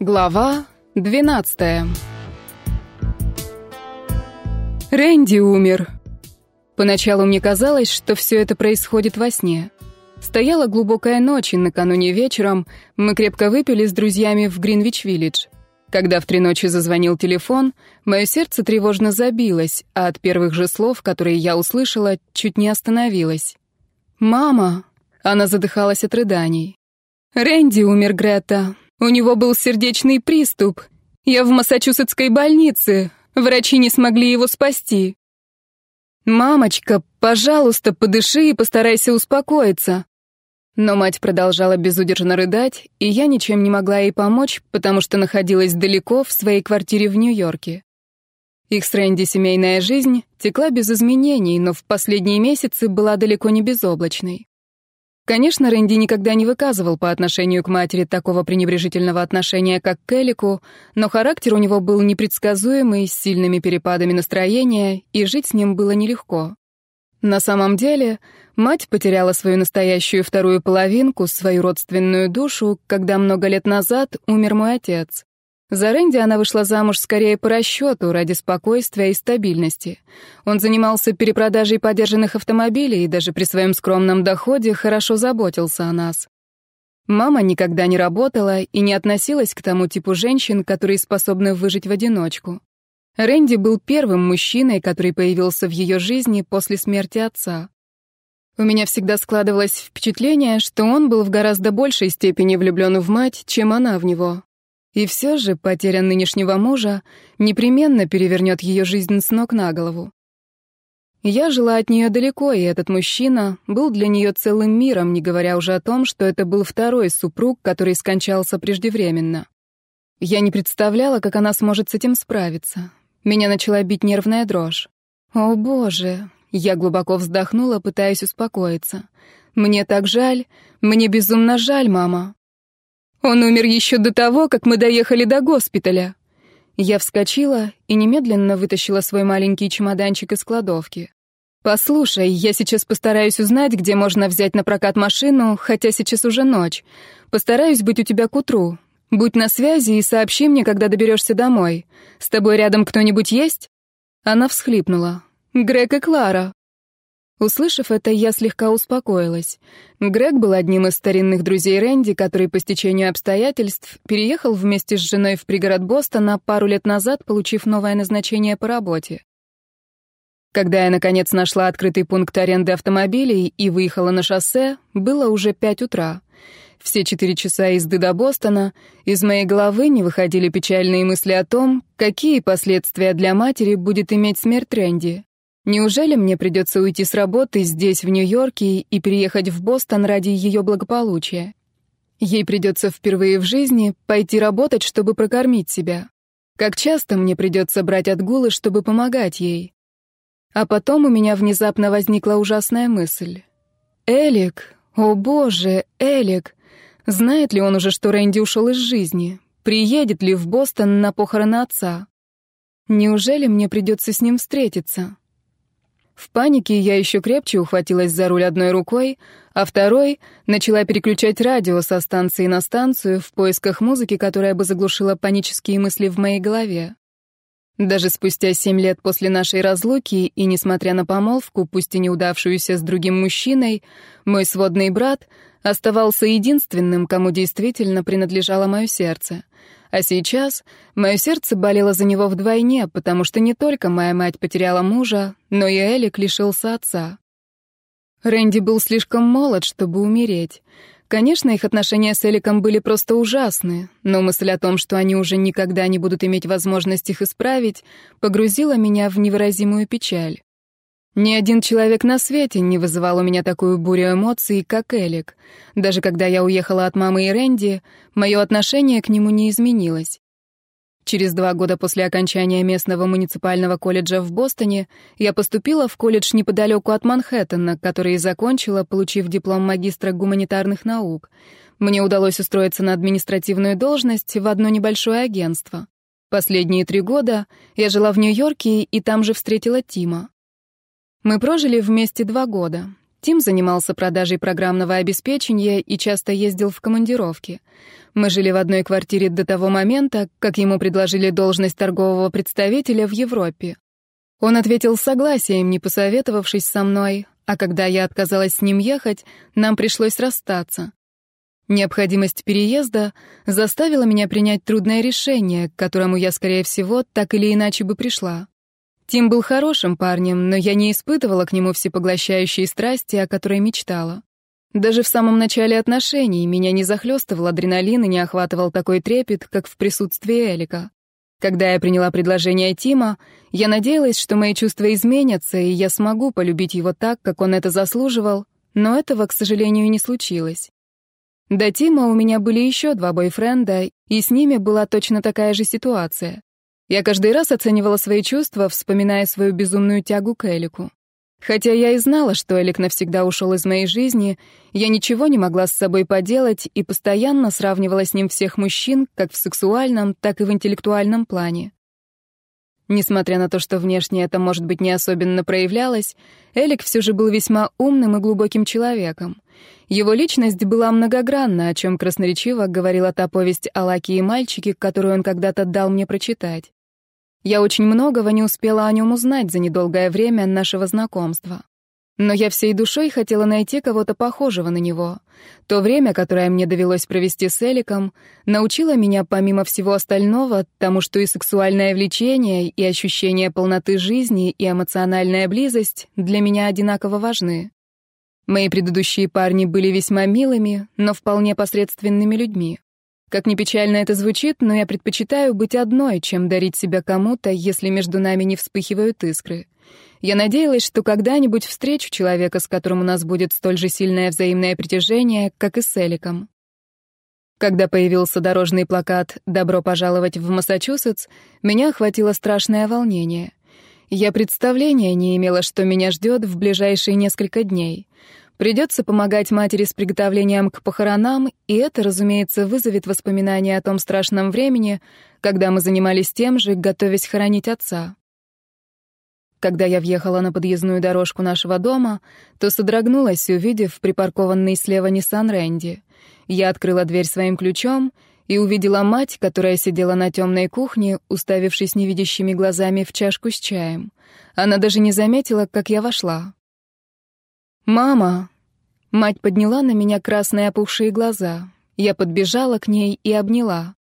Глава 12 Рэнди умер. Поначалу мне казалось, что все это происходит во сне. Стояла глубокая ночь, и накануне вечером мы крепко выпили с друзьями в Гринвич-Виллидж. Когда в три ночи зазвонил телефон, мое сердце тревожно забилось, а от первых же слов, которые я услышала, чуть не остановилась. «Мама!» Она задыхалась от рыданий. «Рэнди умер, Грета. У него был сердечный приступ. Я в Массачусетской больнице. Врачи не смогли его спасти. «Мамочка, пожалуйста, подыши и постарайся успокоиться». Но мать продолжала безудержно рыдать, и я ничем не могла ей помочь, потому что находилась далеко в своей квартире в Нью-Йорке. Их с Рэнди семейная жизнь текла без изменений, но в последние месяцы была далеко не безоблачной. Конечно, Рэнди никогда не выказывал по отношению к матери такого пренебрежительного отношения, как к Элику, но характер у него был непредсказуемый, с сильными перепадами настроения, и жить с ним было нелегко. На самом деле, мать потеряла свою настоящую вторую половинку, свою родственную душу, когда много лет назад умер мой отец. За Рэнди она вышла замуж скорее по расчету, ради спокойствия и стабильности. Он занимался перепродажей подержанных автомобилей и даже при своем скромном доходе хорошо заботился о нас. Мама никогда не работала и не относилась к тому типу женщин, которые способны выжить в одиночку. Рэнди был первым мужчиной, который появился в ее жизни после смерти отца. У меня всегда складывалось впечатление, что он был в гораздо большей степени влюблен в мать, чем она в него. И все же потеря нынешнего мужа непременно перевернет ее жизнь с ног на голову. Я жила от нее далеко, и этот мужчина был для нее целым миром, не говоря уже о том, что это был второй супруг, который скончался преждевременно. Я не представляла, как она сможет с этим справиться. Меня начала бить нервная дрожь. «О, Боже!» Я глубоко вздохнула, пытаясь успокоиться. «Мне так жаль, мне безумно жаль, мама. Он умер еще до того, как мы доехали до госпиталя. Я вскочила и немедленно вытащила свой маленький чемоданчик из кладовки. «Послушай, я сейчас постараюсь узнать, где можно взять на прокат машину, хотя сейчас уже ночь. Постараюсь быть у тебя к утру. Будь на связи и сообщи мне, когда доберешься домой. С тобой рядом кто-нибудь есть?» Она всхлипнула. «Грег и Клара. Услышав это, я слегка успокоилась. Грег был одним из старинных друзей Рэнди, который по стечению обстоятельств переехал вместе с женой в пригород Бостона пару лет назад, получив новое назначение по работе. Когда я, наконец, нашла открытый пункт аренды автомобилей и выехала на шоссе, было уже пять утра. Все четыре часа езды до Бостона из моей головы не выходили печальные мысли о том, какие последствия для матери будет иметь смерть Рэнди. Неужели мне придется уйти с работы здесь, в Нью-Йорке, и переехать в Бостон ради ее благополучия? Ей придется впервые в жизни пойти работать, чтобы прокормить себя. Как часто мне придется брать отгулы, чтобы помогать ей? А потом у меня внезапно возникла ужасная мысль. Элик, о боже, Элик, знает ли он уже, что Рэнди ушел из жизни? Приедет ли в Бостон на похороны отца? Неужели мне придется с ним встретиться? В панике я еще крепче ухватилась за руль одной рукой, а второй начала переключать радио со станции на станцию в поисках музыки, которая бы заглушила панические мысли в моей голове. Даже спустя семь лет после нашей разлуки и несмотря на помолвку, пусть и неудавшуюся с другим мужчиной, мой сводный брат оставался единственным, кому действительно принадлежало мое сердце. А сейчас мое сердце болело за него вдвойне, потому что не только моя мать потеряла мужа, но и Элик лишился отца. Рэнди был слишком молод, чтобы умереть. Конечно, их отношения с Эликом были просто ужасны, но мысль о том, что они уже никогда не будут иметь возможность их исправить, погрузила меня в невыразимую печаль. Ни один человек на свете не вызывал у меня такую бурю эмоций, как Элик. Даже когда я уехала от мамы и Рэнди, мое отношение к нему не изменилось. Через два года после окончания местного муниципального колледжа в Бостоне я поступила в колледж неподалеку от Манхэттена, который закончила, получив диплом магистра гуманитарных наук. Мне удалось устроиться на административную должность в одно небольшое агентство. Последние три года я жила в Нью-Йорке и там же встретила Тима. Мы прожили вместе два года. Тим занимался продажей программного обеспечения и часто ездил в командировки. Мы жили в одной квартире до того момента, как ему предложили должность торгового представителя в Европе. Он ответил согласием, не посоветовавшись со мной, а когда я отказалась с ним ехать, нам пришлось расстаться. Необходимость переезда заставила меня принять трудное решение, к которому я, скорее всего, так или иначе бы пришла. Тим был хорошим парнем, но я не испытывала к нему всепоглощающей страсти, о которой мечтала. Даже в самом начале отношений меня не захлестывал адреналин и не охватывал такой трепет, как в присутствии Элика. Когда я приняла предложение Тима, я надеялась, что мои чувства изменятся, и я смогу полюбить его так, как он это заслуживал, но этого, к сожалению, не случилось. До Тима у меня были еще два бойфренда, и с ними была точно такая же ситуация. Я каждый раз оценивала свои чувства, вспоминая свою безумную тягу к Элику. Хотя я и знала, что Элик навсегда ушел из моей жизни, я ничего не могла с собой поделать и постоянно сравнивала с ним всех мужчин, как в сексуальном, так и в интеллектуальном плане. Несмотря на то, что внешне это, может быть, не особенно проявлялось, Элик все же был весьма умным и глубоким человеком. Его личность была многогранна, о чем красноречиво говорила та повесть о Лаке и мальчике, которую он когда-то дал мне прочитать. Я очень многого не успела о нем узнать за недолгое время нашего знакомства. Но я всей душой хотела найти кого-то похожего на него. То время, которое мне довелось провести с Эликом, научило меня, помимо всего остального, тому, что и сексуальное влечение, и ощущение полноты жизни, и эмоциональная близость для меня одинаково важны. Мои предыдущие парни были весьма милыми, но вполне посредственными людьми. Как ни печально это звучит, но я предпочитаю быть одной, чем дарить себя кому-то, если между нами не вспыхивают искры. Я надеялась, что когда-нибудь встречу человека, с которым у нас будет столь же сильное взаимное притяжение, как и с Эликом. Когда появился дорожный плакат «Добро пожаловать в Массачусетс», меня охватило страшное волнение. Я представления не имела, что меня ждет в ближайшие несколько дней. Придется помогать матери с приготовлением к похоронам, и это, разумеется, вызовет воспоминания о том страшном времени, когда мы занимались тем же, готовясь хоронить отца. Когда я въехала на подъездную дорожку нашего дома, то содрогнулась, увидев припаркованный слева Ниссан Рэнди. Я открыла дверь своим ключом и увидела мать, которая сидела на темной кухне, уставившись невидящими глазами в чашку с чаем. Она даже не заметила, как я вошла. «Мама!» Мать подняла на меня красные опухшие глаза. Я подбежала к ней и обняла.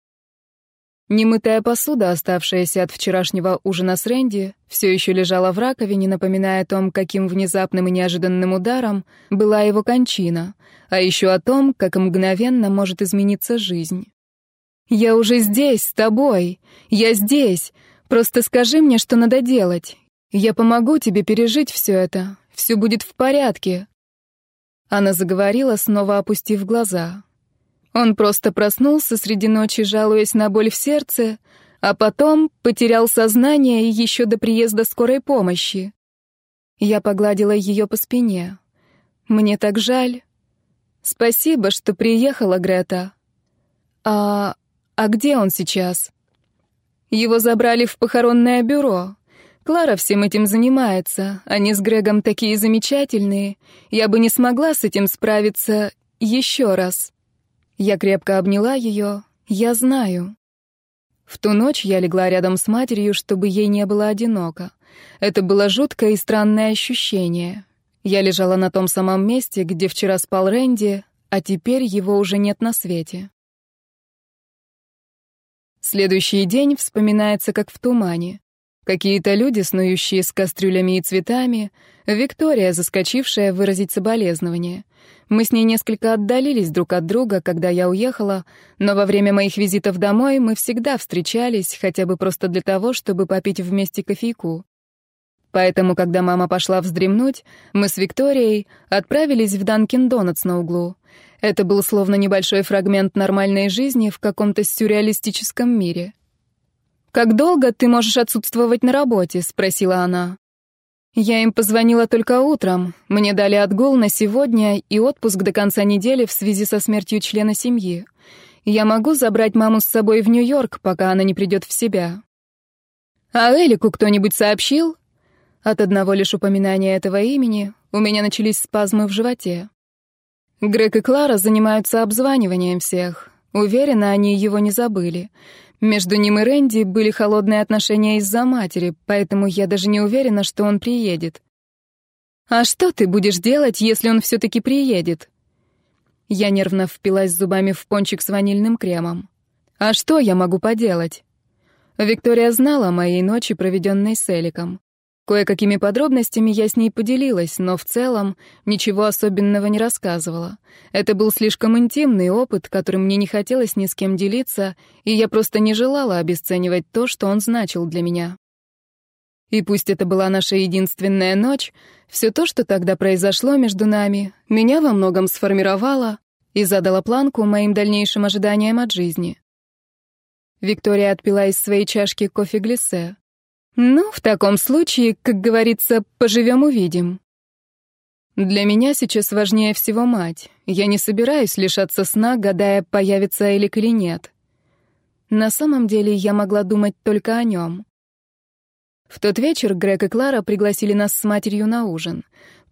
Немытая посуда, оставшаяся от вчерашнего ужина с Рэнди, все еще лежала в раковине, напоминая о том, каким внезапным и неожиданным ударом была его кончина, а еще о том, как мгновенно может измениться жизнь. «Я уже здесь, с тобой. Я здесь. Просто скажи мне, что надо делать. Я помогу тебе пережить все это. Все будет в порядке». Она заговорила, снова опустив глаза. Он просто проснулся среди ночи, жалуясь на боль в сердце, а потом потерял сознание еще до приезда скорой помощи. Я погладила ее по спине. «Мне так жаль. Спасибо, что приехала, Грета. А... а где он сейчас?» Его забрали в похоронное бюро. Клара всем этим занимается. Они с Грегом такие замечательные. Я бы не смогла с этим справиться еще раз. Я крепко обняла ее. Я знаю. В ту ночь я легла рядом с матерью, чтобы ей не было одиноко. Это было жуткое и странное ощущение. Я лежала на том самом месте, где вчера спал Рэнди, а теперь его уже нет на свете. Следующий день вспоминается как в тумане. Какие-то люди, снующие с кастрюлями и цветами, Виктория, заскочившая выразить соболезнования. Мы с ней несколько отдалились друг от друга, когда я уехала, но во время моих визитов домой мы всегда встречались, хотя бы просто для того, чтобы попить вместе кофейку. Поэтому, когда мама пошла вздремнуть, мы с Викторией отправились в Данкин Донатс на углу. Это был словно небольшой фрагмент нормальной жизни в каком-то сюрреалистическом мире. «Как долго ты можешь отсутствовать на работе?» — спросила она. Я им позвонила только утром. Мне дали отгул на сегодня и отпуск до конца недели в связи со смертью члена семьи. Я могу забрать маму с собой в Нью-Йорк, пока она не придет в себя. А Элику кто-нибудь сообщил? От одного лишь упоминания этого имени У меня начались спазмы в животе. Грег и Клара занимаются обзваниванием всех. Уверена, они его не забыли. Между ним и Рэнди были холодные отношения из-за матери, поэтому я даже не уверена, что он приедет. «А что ты будешь делать, если он все-таки приедет?» Я нервно впилась зубами в пончик с ванильным кремом. «А что я могу поделать?» Виктория знала о моей ночи, проведенной с Эликом. Кое-какими подробностями я с ней поделилась, но в целом ничего особенного не рассказывала. Это был слишком интимный опыт, которым мне не хотелось ни с кем делиться, и я просто не желала обесценивать то, что он значил для меня. И пусть это была наша единственная ночь, все то, что тогда произошло между нами, меня во многом сформировало и задало планку моим дальнейшим ожиданиям от жизни. Виктория отпила из своей чашки кофе глиссе. Ну, в таком случае, как говорится, поживем-увидим. Для меня сейчас важнее всего мать. Я не собираюсь лишаться сна, гадая, появится Элик или нет. На самом деле я могла думать только о нем. В тот вечер Грег и Клара пригласили нас с матерью на ужин.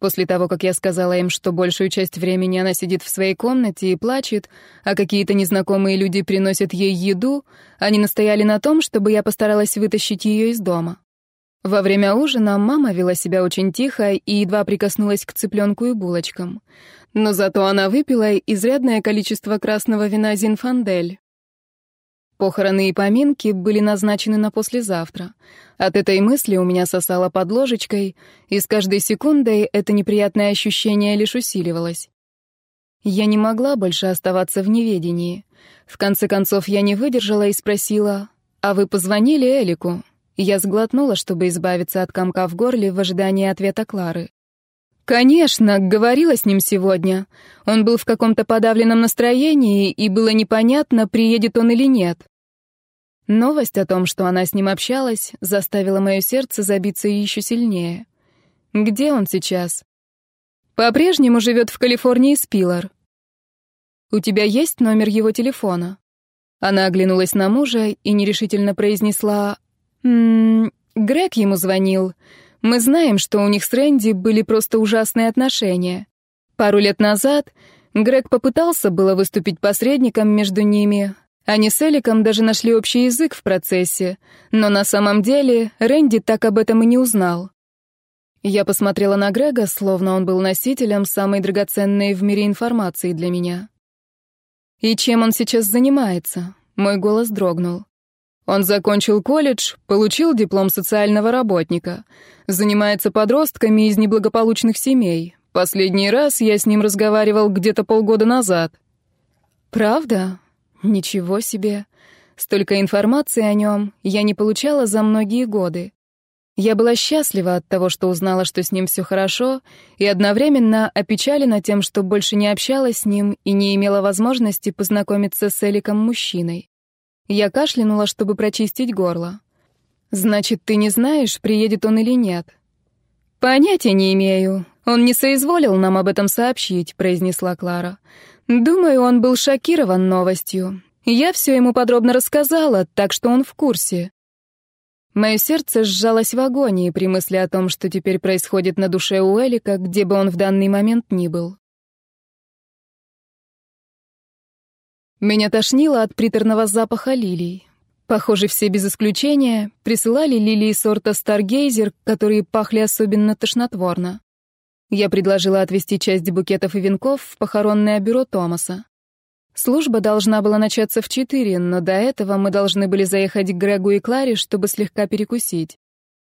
После того, как я сказала им, что большую часть времени она сидит в своей комнате и плачет, а какие-то незнакомые люди приносят ей еду, они настояли на том, чтобы я постаралась вытащить ее из дома. Во время ужина мама вела себя очень тихо и едва прикоснулась к цыпленку и булочкам. Но зато она выпила изрядное количество красного вина «Зинфандель». Похороны и поминки были назначены на послезавтра. От этой мысли у меня сосало под ложечкой, и с каждой секундой это неприятное ощущение лишь усиливалось. Я не могла больше оставаться в неведении. В конце концов, я не выдержала и спросила, «А вы позвонили Элику?» Я сглотнула, чтобы избавиться от комка в горле в ожидании ответа Клары. «Конечно, говорила с ним сегодня. Он был в каком-то подавленном настроении, и было непонятно, приедет он или нет. Новость о том, что она с ним общалась, заставила мое сердце забиться еще сильнее. Где он сейчас? По-прежнему живет в Калифорнии Спилар. У тебя есть номер его телефона? Она оглянулась на мужа и нерешительно произнесла «М -м, Грег ему звонил. Мы знаем, что у них с Рэнди были просто ужасные отношения. Пару лет назад Грег попытался было выступить посредником между ними, они с Эликом даже нашли общий язык в процессе, но на самом деле Рэнди так об этом и не узнал. Я посмотрела на Грега, словно он был носителем самой драгоценной в мире информации для меня. «И чем он сейчас занимается?» Мой голос дрогнул. Он закончил колледж, получил диплом социального работника, занимается подростками из неблагополучных семей. Последний раз я с ним разговаривал где-то полгода назад. «Правда? Ничего себе. Столько информации о нем я не получала за многие годы. Я была счастлива от того, что узнала, что с ним все хорошо, и одновременно опечалена тем, что больше не общалась с ним и не имела возможности познакомиться с Эликом-мужчиной. Я кашлянула, чтобы прочистить горло. «Значит, ты не знаешь, приедет он или нет?» «Понятия не имею. Он не соизволил нам об этом сообщить», — произнесла Клара. Думаю, он был шокирован новостью. Я все ему подробно рассказала, так что он в курсе. Мое сердце сжалось в агонии при мысли о том, что теперь происходит на душе у Элика, где бы он в данный момент ни был. Меня тошнило от приторного запаха лилий. Похоже, все без исключения присылали лилии сорта Старгейзер, которые пахли особенно тошнотворно. Я предложила отвезти часть букетов и венков в похоронное бюро Томаса. Служба должна была начаться в четыре, но до этого мы должны были заехать к Грегу и Кларе, чтобы слегка перекусить.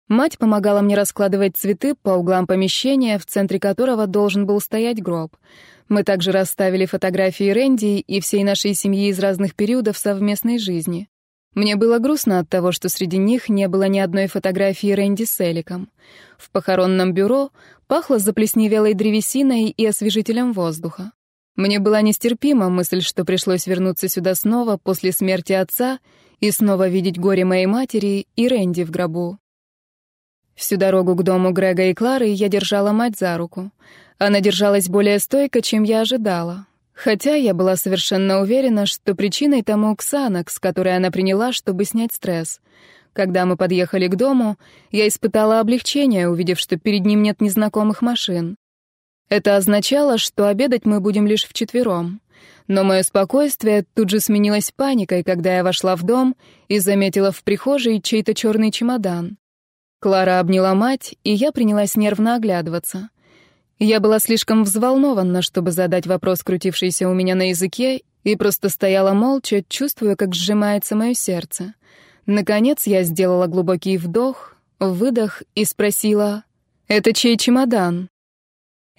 Мать помогала мне раскладывать цветы по углам помещения, в центре которого должен был стоять гроб. Мы также расставили фотографии Рэнди и всей нашей семьи из разных периодов совместной жизни. Мне было грустно от того, что среди них не было ни одной фотографии Рэнди с Эликом. В похоронном бюро пахло заплесневелой древесиной и освежителем воздуха. Мне была нестерпима мысль, что пришлось вернуться сюда снова после смерти отца и снова видеть горе моей матери и Рэнди в гробу. Всю дорогу к дому Грега и Клары я держала мать за руку. Она держалась более стойко, чем я ожидала. Хотя я была совершенно уверена, что причиной тому Ксанакс, который она приняла, чтобы снять стресс. Когда мы подъехали к дому, я испытала облегчение, увидев, что перед ним нет незнакомых машин. Это означало, что обедать мы будем лишь вчетвером. Но мое спокойствие тут же сменилось паникой, когда я вошла в дом и заметила в прихожей чей-то черный чемодан. Клара обняла мать, и я принялась нервно оглядываться. Я была слишком взволнована, чтобы задать вопрос, крутившийся у меня на языке, и просто стояла молча, чувствуя, как сжимается мое сердце. Наконец я сделала глубокий вдох, выдох и спросила, «Это чей чемодан?»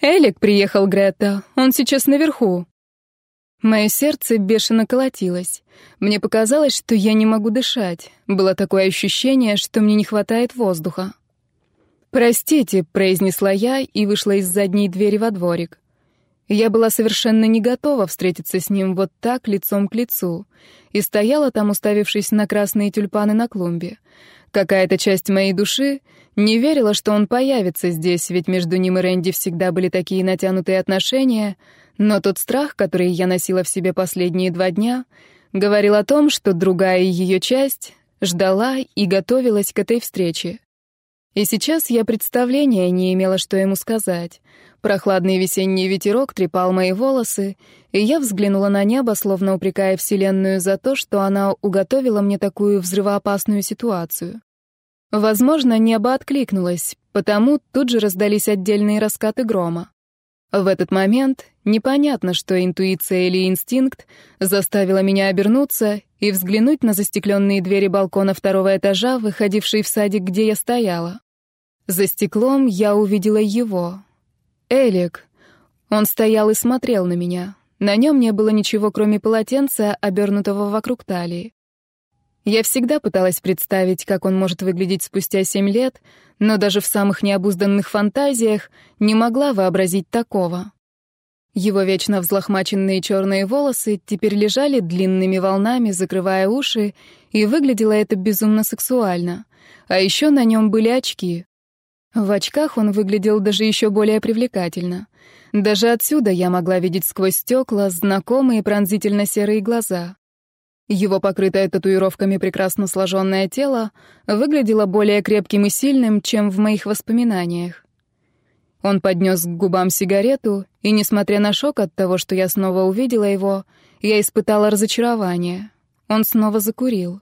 «Элик приехал, Грета, он сейчас наверху». Мое сердце бешено колотилось. Мне показалось, что я не могу дышать. Было такое ощущение, что мне не хватает воздуха. «Простите», — произнесла я и вышла из задней двери во дворик. Я была совершенно не готова встретиться с ним вот так, лицом к лицу, и стояла там, уставившись на красные тюльпаны на клумбе. Какая-то часть моей души не верила, что он появится здесь, ведь между ним и Рэнди всегда были такие натянутые отношения — но тот страх, который я носила в себе последние два дня, говорил о том, что другая ее часть ждала и готовилась к этой встрече. И сейчас я представления не имела, что ему сказать. Прохладный весенний ветерок трепал мои волосы, и я взглянула на небо, словно упрекая Вселенную за то, что она уготовила мне такую взрывоопасную ситуацию. Возможно, небо откликнулось, потому тут же раздались отдельные раскаты грома. В этот момент непонятно, что интуиция или инстинкт заставила меня обернуться и взглянуть на застекленные двери балкона второго этажа, выходившие в садик, где я стояла. За стеклом я увидела его. Элик. Он стоял и смотрел на меня. На нем не было ничего, кроме полотенца, обернутого вокруг талии. Я всегда пыталась представить, как он может выглядеть спустя семь лет, но даже в самых необузданных фантазиях не могла вообразить такого. Его вечно взлохмаченные черные волосы теперь лежали длинными волнами, закрывая уши, и выглядело это безумно сексуально. А еще на нем были очки. В очках он выглядел даже еще более привлекательно. Даже отсюда я могла видеть сквозь стекла знакомые пронзительно серые глаза. Его покрытое татуировками прекрасно сложенное тело выглядело более крепким и сильным, чем в моих воспоминаниях. Он поднес к губам сигарету, и, несмотря на шок от того, что я снова увидела его, я испытала разочарование. Он снова закурил.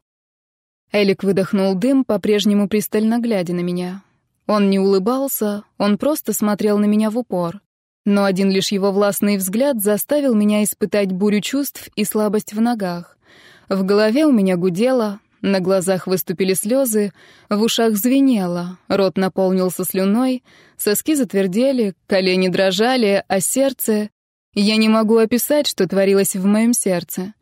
Элик выдохнул дым, по-прежнему пристально глядя на меня. Он не улыбался, он просто смотрел на меня в упор. Но один лишь его властный взгляд заставил меня испытать бурю чувств и слабость в ногах. В голове у меня гудело, на глазах выступили слезы, в ушах звенело, рот наполнился слюной, соски затвердели, колени дрожали, а сердце... Я не могу описать, что творилось в моем сердце.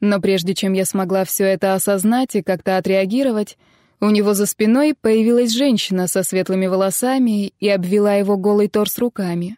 Но прежде чем я смогла все это осознать и как-то отреагировать, у него за спиной появилась женщина со светлыми волосами и обвела его голый торс руками.